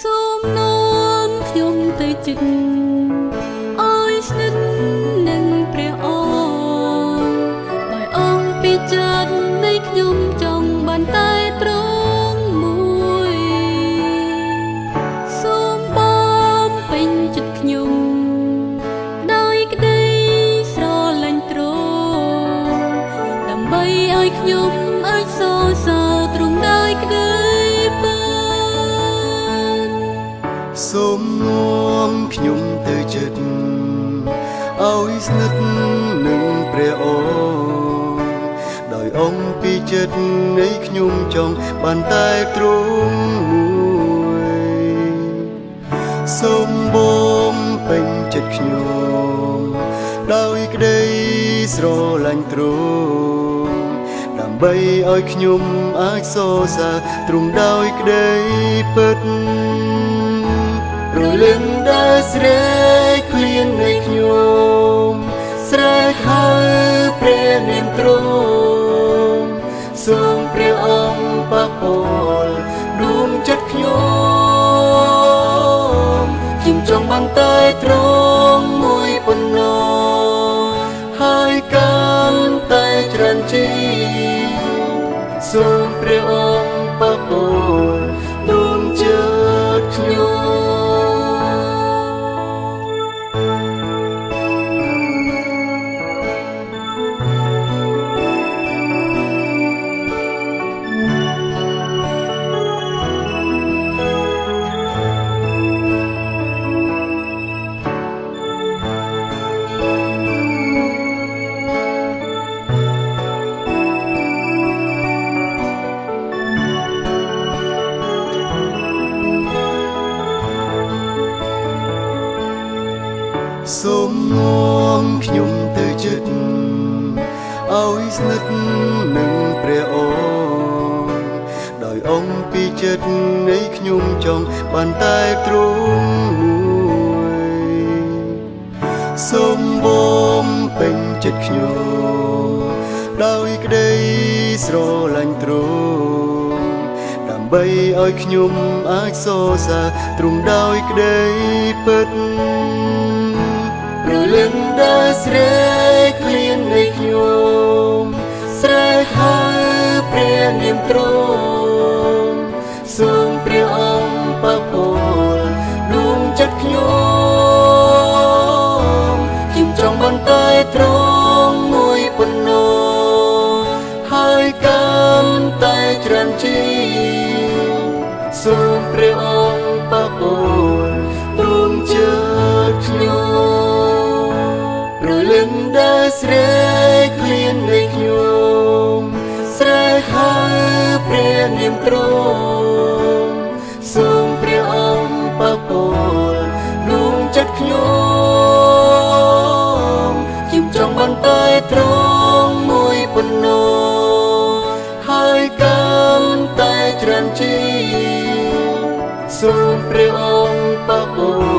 សូមនាំខ្ញុំទៅជិតអើយស្និទ្ធនឹងព្រះអង្គដោយអង្គពីចិត្តនៃខ្ញុំចង់បានតែត្រង់មួយសូមបំពេញចិត្តខ្ញុំដោយក្តីស្រឡាញ់ទ្រង់ដើម្បីឲ្យខ្ញុំអាចសរសើរទ្រង់ដោយក្តី សូមនាំខ្ញុំទៅចិត្តឲ្យស្និទ្ធនឹងព្រះអង្គដោយអង្គពីចិត្តនៃខ្ញុំចង់បានតែទ្រង់មួយសូមបំពេញចិត្តខ្ញុំដោយក្តីស្រឡាញ់ទ្រង់ដើម្បីឲ្យខ្ញុំអាចសរសើរទ្រង់ដោយក្តីពិត រលឹងដែលស្រែកឃ្លាននៃខ្ញុំស្រែកហៅព្រះនាមទ្រង់សូមព្រះអង្គប៉ះពាល់ សូមនាំខ្ញុំទៅចិត្តឲ្យស្និទ្ធនឹងព្រះអង្គដោយអង្គពីចិត្តនៃខ្ញុំចង់បានតែទ្រង់មួយសូមបំពេញចិត្តខ្ញុំដោយក្តីស្រឡាញ់ទ្រង់ដើម្បីឲ្យខ្ញុំអាចសរសើរទ្រង់ដោយក្តីពិត រលឹងដែលស្រែកឃ្លាននៃខ្ញុំស្រែកហៅព្រះនាមទ្រង់សូមព្រះអង្គប៉ះពាល់ដួងចិត្តខ្ញុំខ្ញុំចង់បានតែទ្រង់មួយប៉ុណ្ណោះហើយកាន់តែច្រើនជាងសូមព្រះអង្គ នាមទ្រង់សូមព្រះអង្គប៉ះពាល់ដួងចិត្តខ្ញុំខ្ញុំចង់បានតែទ្រង់មួយប៉ុណ្ណោះហើយកាន់តែច្រើនជាងសូមព្រះអង្គប៉ះពា